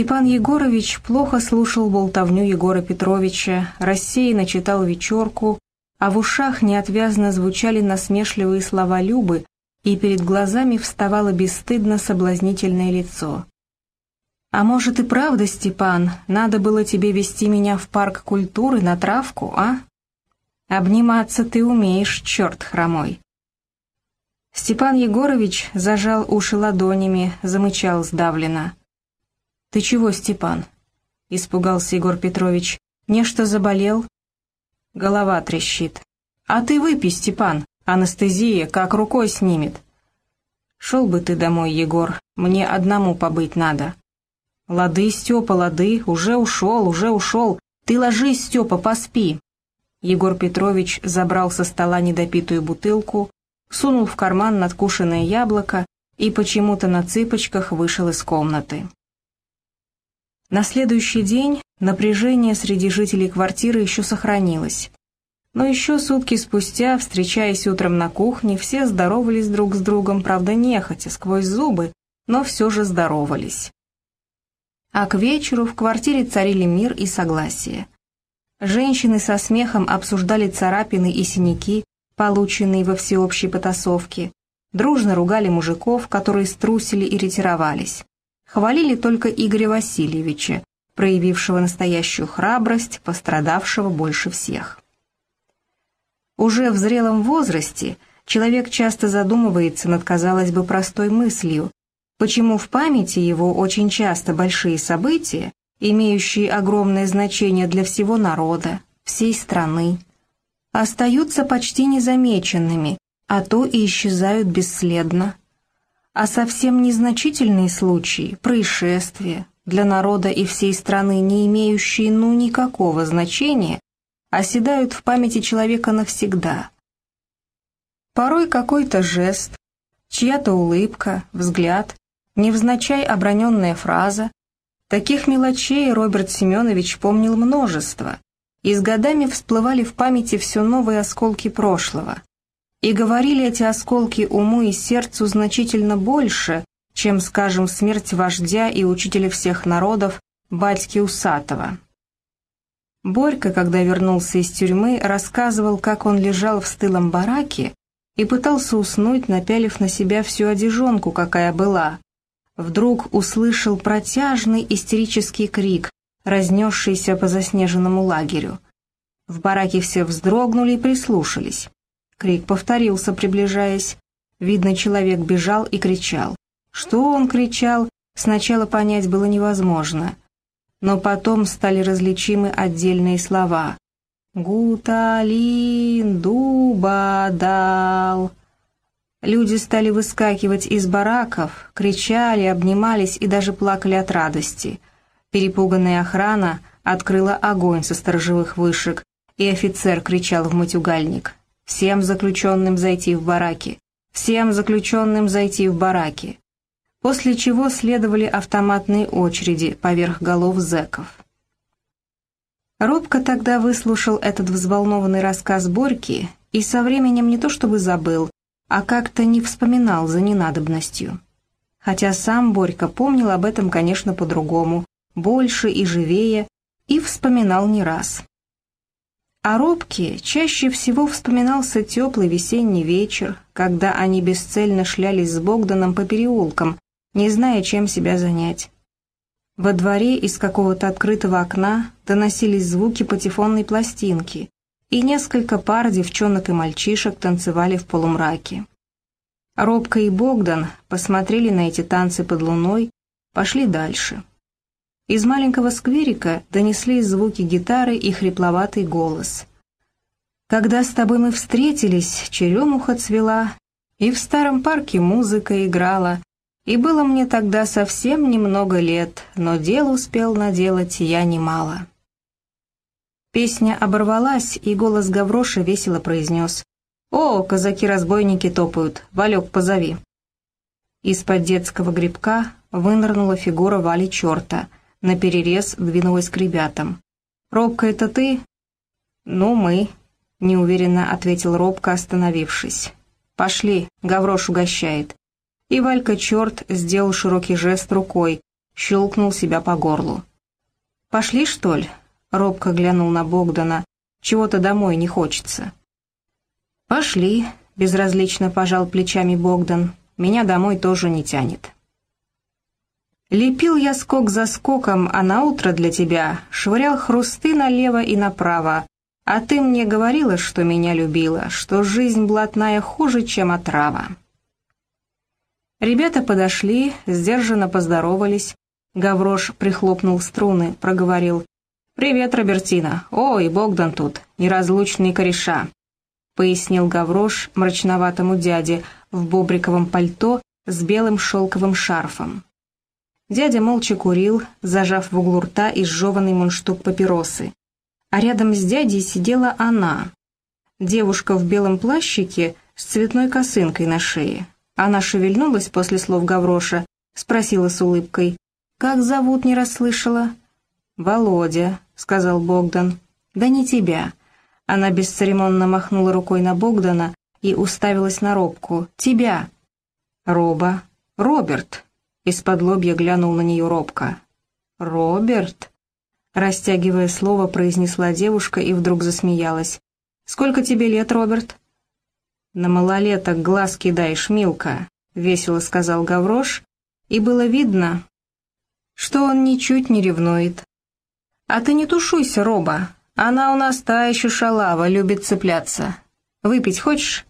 Степан Егорович плохо слушал болтовню Егора Петровича, рассеянно читал вечерку, а в ушах неотвязно звучали насмешливые слова Любы, и перед глазами вставало бесстыдно соблазнительное лицо. «А может и правда, Степан, надо было тебе вести меня в парк культуры на травку, а? Обниматься ты умеешь, черт хромой». Степан Егорович зажал уши ладонями, замычал сдавленно. «Ты чего, Степан?» — испугался Егор Петрович. «Нечто заболел?» Голова трещит. «А ты выпей, Степан, анестезия как рукой снимет». «Шел бы ты домой, Егор, мне одному побыть надо». «Лады, Степа, лады, уже ушел, уже ушел. Ты ложись, Степа, поспи». Егор Петрович забрал со стола недопитую бутылку, сунул в карман надкушенное яблоко и почему-то на цыпочках вышел из комнаты. На следующий день напряжение среди жителей квартиры еще сохранилось. Но еще сутки спустя, встречаясь утром на кухне, все здоровались друг с другом, правда нехотя, сквозь зубы, но все же здоровались а к вечеру в квартире царили мир и согласие. Женщины со смехом обсуждали царапины и синяки, полученные во всеобщей потасовке, дружно ругали мужиков, которые струсили и ретировались. Хвалили только Игоря Васильевича, проявившего настоящую храбрость, пострадавшего больше всех. Уже в зрелом возрасте человек часто задумывается над, казалось бы, простой мыслью, почему в памяти его очень часто большие события, имеющие огромное значение для всего народа, всей страны, остаются почти незамеченными, а то и исчезают бесследно. А совсем незначительные случаи, происшествия, для народа и всей страны не имеющие ну никакого значения, оседают в памяти человека навсегда. Порой какой-то жест, чья-то улыбка, взгляд невзначай оброненная фраза. Таких мелочей Роберт Семенович помнил множество, и с годами всплывали в памяти все новые осколки прошлого. И говорили эти осколки уму и сердцу значительно больше, чем, скажем, смерть вождя и учителя всех народов Батьки Усатого. Борька, когда вернулся из тюрьмы, рассказывал, как он лежал в стылом бараке и пытался уснуть, напялив на себя всю одежонку, какая была, вдруг услышал протяжный истерический крик, разнесшийся по заснеженному лагерю. В бараке все вздрогнули и прислушались. Крик повторился, приближаясь. Видно, человек бежал и кричал. Что он кричал, сначала понять было невозможно. Но потом стали различимы отдельные слова. «Гуталин, дуба дал». Люди стали выскакивать из бараков, кричали, обнимались и даже плакали от радости. Перепуганная охрана открыла огонь со сторожевых вышек, и офицер кричал в матюгальник. «Всем заключенным зайти в бараки! Всем заключенным зайти в бараки!» После чего следовали автоматные очереди поверх голов зэков. Робко тогда выслушал этот взволнованный рассказ Борьки и со временем не то чтобы забыл, а как-то не вспоминал за ненадобностью. Хотя сам Борька помнил об этом, конечно, по-другому, больше и живее, и вспоминал не раз. О Робке чаще всего вспоминался теплый весенний вечер, когда они бесцельно шлялись с Богданом по переулкам, не зная, чем себя занять. Во дворе из какого-то открытого окна доносились звуки патефонной пластинки, и несколько пар девчонок и мальчишек танцевали в полумраке. Робка и Богдан посмотрели на эти танцы под луной, пошли дальше. Из маленького скверика донеслись звуки гитары и хрипловатый голос. «Когда с тобой мы встретились, черемуха цвела, и в старом парке музыка играла, и было мне тогда совсем немного лет, но дел успел наделать я немало». Песня оборвалась, и голос Гавроша весело произнес. «О, казаки-разбойники топают, Валек, позови». Из-под детского грибка вынырнула фигура Вали черта, наперерез двинулась к ребятам. «Робка, это ты?» «Ну, мы», — неуверенно ответил Робка, остановившись. «Пошли, Гаврош угощает». И Валька черт сделал широкий жест рукой. щелкнул себя по горлу. «Пошли, что ли?» — робко глянул на Богдана. «Чего-то домой не хочется». «Пошли», — безразлично пожал плечами Богдан. «Меня домой тоже не тянет». Лепил я скок за скоком, а на утро для тебя швырял хрусты налево и направо. А ты мне говорила, что меня любила, что жизнь блатная хуже, чем отрава. Ребята подошли, сдержанно поздоровались. Гаврош прихлопнул струны, проговорил. «Привет, Робертина. Ой, Богдан тут, неразлучные кореша», — пояснил Гаврош мрачноватому дяде в бобриковом пальто с белым шелковым шарфом. Дядя молча курил, зажав в углу рта изжеванный мундштук папиросы. А рядом с дядей сидела она. Девушка в белом плащике с цветной косынкой на шее. Она шевельнулась после слов Гавроша, спросила с улыбкой. «Как зовут, не расслышала?» «Володя», — сказал Богдан. «Да не тебя». Она бесцеремонно махнула рукой на Богдана и уставилась на Робку. «Тебя». «Роба». «Роберт», из-под лобья глянул на нее робко. «Роберт?» Растягивая слово, произнесла девушка и вдруг засмеялась. «Сколько тебе лет, Роберт?» «На малолеток глаз кидаешь, Милка», — весело сказал Гаврош, и было видно, что он ничуть не ревнует. «А ты не тушуйся, Роба, она у нас та еще шалава, любит цепляться. Выпить хочешь?»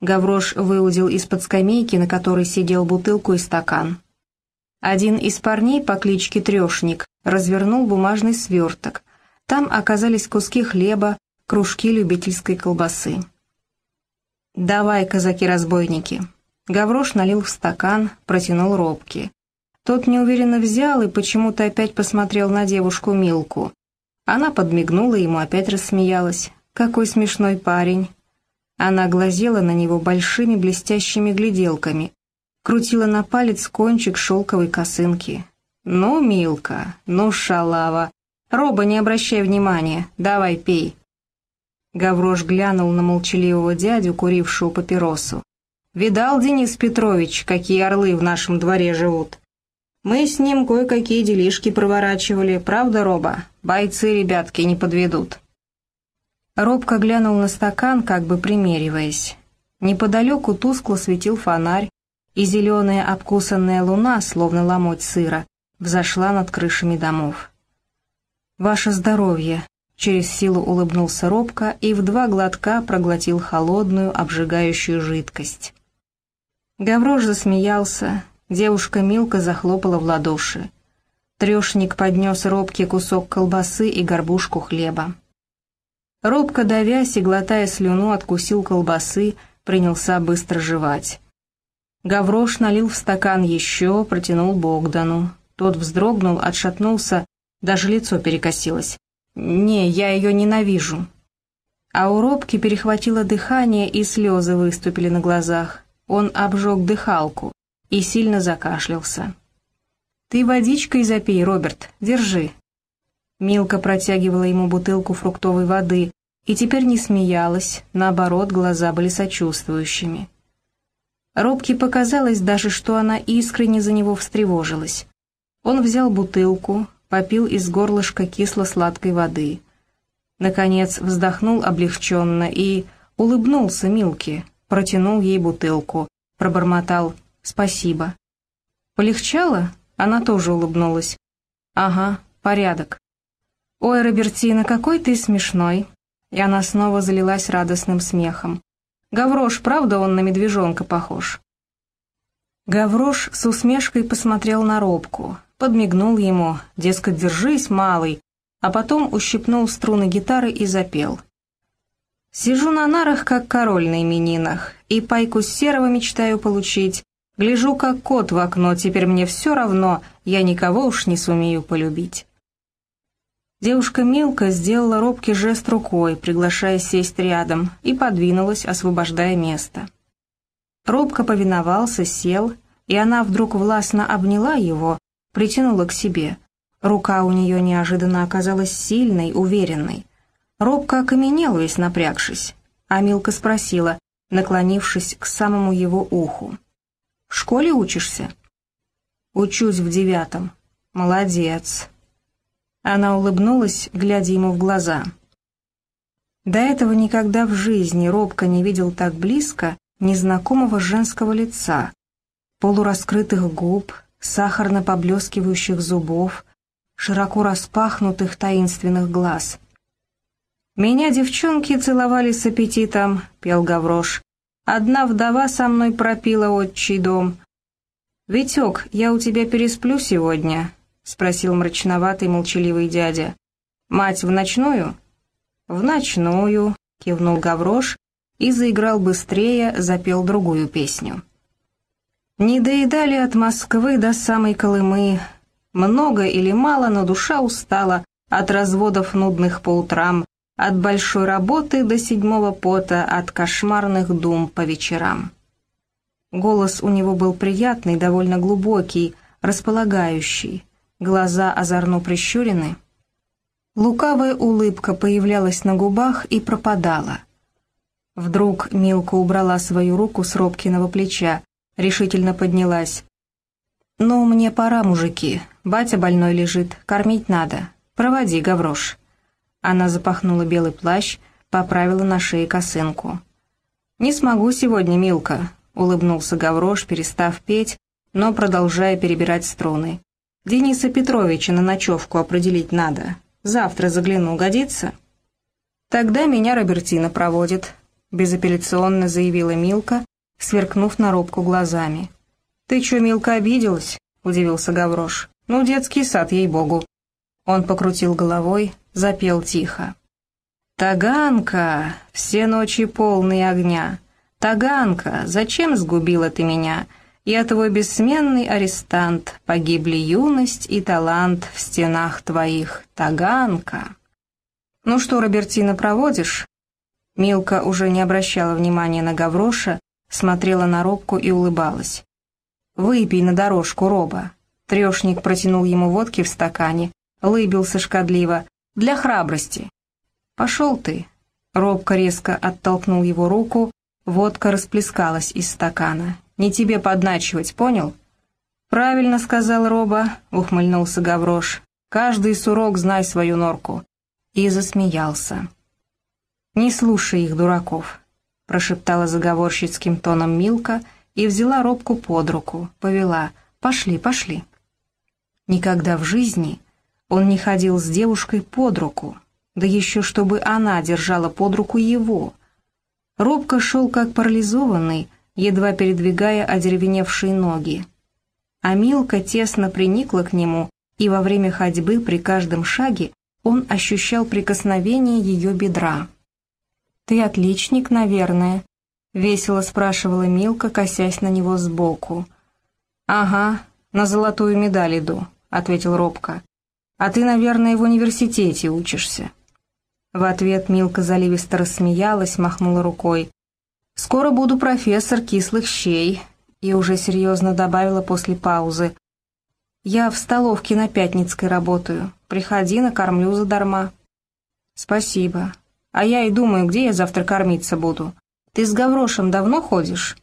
Гаврош выудил из-под скамейки, на которой сидел бутылку и стакан. Один из парней по кличке Трешник развернул бумажный сверток. Там оказались куски хлеба, кружки любительской колбасы. «Давай, казаки-разбойники!» Гаврош налил в стакан, протянул робки. Тот неуверенно взял и почему-то опять посмотрел на девушку Милку. Она подмигнула ему, опять рассмеялась. «Какой смешной парень!» Она глазела на него большими блестящими гляделками, крутила на палец кончик шелковой косынки. «Ну, Милка, ну, шалава! Роба, не обращай внимания, давай пей!» Гаврош глянул на молчаливого дядю, курившего папиросу. «Видал, Денис Петрович, какие орлы в нашем дворе живут? Мы с ним кое-какие делишки проворачивали, правда, Роба? Бойцы, ребятки, не подведут». Робко глянул на стакан, как бы примериваясь. Неподалеку тускло светил фонарь, и зеленая обкусанная луна, словно ломоть сыра, взошла над крышами домов. «Ваше здоровье!» — через силу улыбнулся робко и в два глотка проглотил холодную, обжигающую жидкость. Гаврош засмеялся, девушка Милка захлопала в ладоши. Трешник поднес робке кусок колбасы и горбушку хлеба. Робко давясь и глотая слюну, откусил колбасы, принялся быстро жевать. Гаврош налил в стакан еще, протянул Богдану. Тот вздрогнул, отшатнулся, даже лицо перекосилось. «Не, я ее ненавижу». А у Робки перехватило дыхание, и слезы выступили на глазах. Он обжег дыхалку и сильно закашлялся. «Ты водичкой запей, Роберт, держи». Милка протягивала ему бутылку фруктовой воды и теперь не смеялась, наоборот, глаза были сочувствующими. Робке показалось даже, что она искренне за него встревожилась. Он взял бутылку, попил из горлышка кисло-сладкой воды. Наконец вздохнул облегченно и улыбнулся Милке, протянул ей бутылку, пробормотал «спасибо». Полегчало? Она тоже улыбнулась. «Ага, порядок». «Ой, Робертина, какой ты смешной!» И она снова залилась радостным смехом. Гаврош, правда, он на медвежонка похож?» Гаврош с усмешкой посмотрел на Робку, подмигнул ему, дескать, держись, малый, а потом ущипнул струны гитары и запел. «Сижу на нарах, как король на именинах, и пайку серого мечтаю получить. Гляжу, как кот в окно, теперь мне все равно, я никого уж не сумею полюбить». Девушка Милка сделала робкий жест рукой, приглашая сесть рядом, и подвинулась, освобождая место. Робко повиновался, сел, и она вдруг властно обняла его, притянула к себе. Рука у нее неожиданно оказалась сильной, уверенной. Робко окаменел весь напрягшись, а Милка спросила, наклонившись к самому его уху. «В школе учишься?» «Учусь в девятом», Молодец». Она улыбнулась, глядя ему в глаза. До этого никогда в жизни Робко не видел так близко незнакомого женского лица, полураскрытых губ, сахарно поблескивающих зубов, широко распахнутых таинственных глаз. «Меня девчонки целовали с аппетитом», — пел Гаврош. «Одна вдова со мной пропила отчий дом». «Витек, я у тебя пересплю сегодня?» — спросил мрачноватый молчаливый дядя. «Мать в ночную?» «В ночную», — кивнул Гаврош и заиграл быстрее, запел другую песню. «Не доедали от Москвы до самой Колымы. Много или мало, но душа устала от разводов нудных по утрам, от большой работы до седьмого пота, от кошмарных дум по вечерам». Голос у него был приятный, довольно глубокий, располагающий, глаза озорно прищурены — Лукавая улыбка появлялась на губах и пропадала. Вдруг Милка убрала свою руку с Робкиного плеча, решительно поднялась. «Ну, мне пора, мужики. Батя больной лежит, кормить надо. Проводи, Гаврош». Она запахнула белый плащ, поправила на шее косынку. «Не смогу сегодня, Милка», — улыбнулся Гаврош, перестав петь, но продолжая перебирать струны. «Дениса Петровича на ночевку определить надо. Завтра загляну, годится?» «Тогда меня Робертина проводит», — безапелляционно заявила Милка, сверкнув на робку глазами. «Ты чё, Милка, обиделась?» — удивился Гаврош. «Ну, детский сад, ей-богу». Он покрутил головой, запел тихо. «Таганка, все ночи полные огня. Таганка, зачем сгубила ты меня? Я твой бессменный арестант, погибли юность и талант в стенах твоих, Таганка. Ну что, Робертина, проводишь? Милка уже не обращала внимания на Гавроша, смотрела на Робку и улыбалась. «Выпей на дорожку, Роба». Трешник протянул ему водки в стакане, лыбился шкодливо. «Для храбрости». «Пошел ты». Робка резко оттолкнул его руку, водка расплескалась из стакана. Не тебе подначивать, понял?» «Правильно», — сказал Роба, — ухмыльнулся Гаврош. «Каждый сурок знай свою норку». И засмеялся. «Не слушай их, дураков», — прошептала заговорщицким тоном Милка и взяла Робку под руку, повела. «Пошли, пошли». Никогда в жизни он не ходил с девушкой под руку, да еще чтобы она держала под руку его. Робка шел как парализованный, едва передвигая одеревеневшие ноги. А Милка тесно приникла к нему, и во время ходьбы при каждом шаге он ощущал прикосновение ее бедра. «Ты отличник, наверное», — весело спрашивала Милка, косясь на него сбоку. «Ага, на золотую медаль иду», — ответил робко. «А ты, наверное, в университете учишься». В ответ Милка заливисто рассмеялась, махнула рукой. «Скоро буду профессор кислых щей», и уже серьезно добавила после паузы. «Я в столовке на Пятницкой работаю. Приходи, накормлю задарма». «Спасибо. А я и думаю, где я завтра кормиться буду. Ты с Гаврошем давно ходишь?»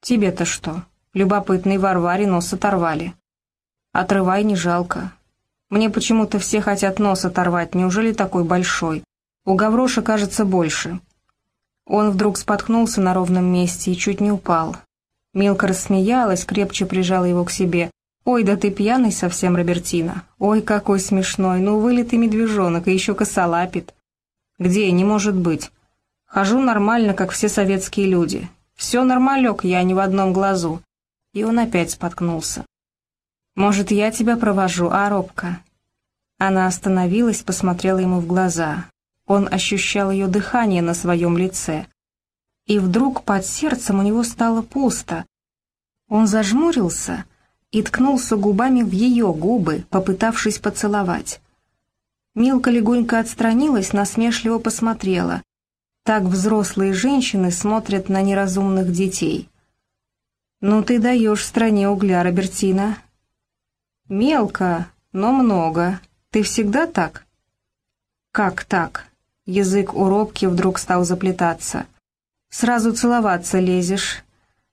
«Тебе-то что? Любопытный Варваре нос оторвали». «Отрывай, не жалко. Мне почему-то все хотят нос оторвать, неужели такой большой? У Гавроша, кажется, больше». Он вдруг споткнулся на ровном месте и чуть не упал. Милка рассмеялась, крепче прижала его к себе. «Ой, да ты пьяный совсем, Робертина. Ой, какой смешной, ну вылитый медвежонок и еще косолапит». «Где? Не может быть. Хожу нормально, как все советские люди. Все нормалек, я ни в одном глазу». И он опять споткнулся. «Может, я тебя провожу, а, Робка?» Она остановилась, посмотрела ему в глаза. Он ощущал ее дыхание на своем лице. И вдруг под сердцем у него стало пусто. Он зажмурился и ткнулся губами в ее губы, попытавшись поцеловать. Милка легонько отстранилась, насмешливо посмотрела. Так взрослые женщины смотрят на неразумных детей. «Ну ты даешь стране угля, Робертина». «Мелко, но много. Ты всегда так?» «Как так?» Язык у робки вдруг стал заплетаться. «Сразу целоваться лезешь».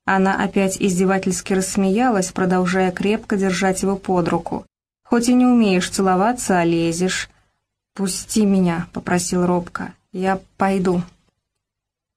Она опять издевательски рассмеялась, продолжая крепко держать его под руку. Хоть и не умеешь целоваться, а лезешь. «Пусти меня», — попросил робко. «Я пойду».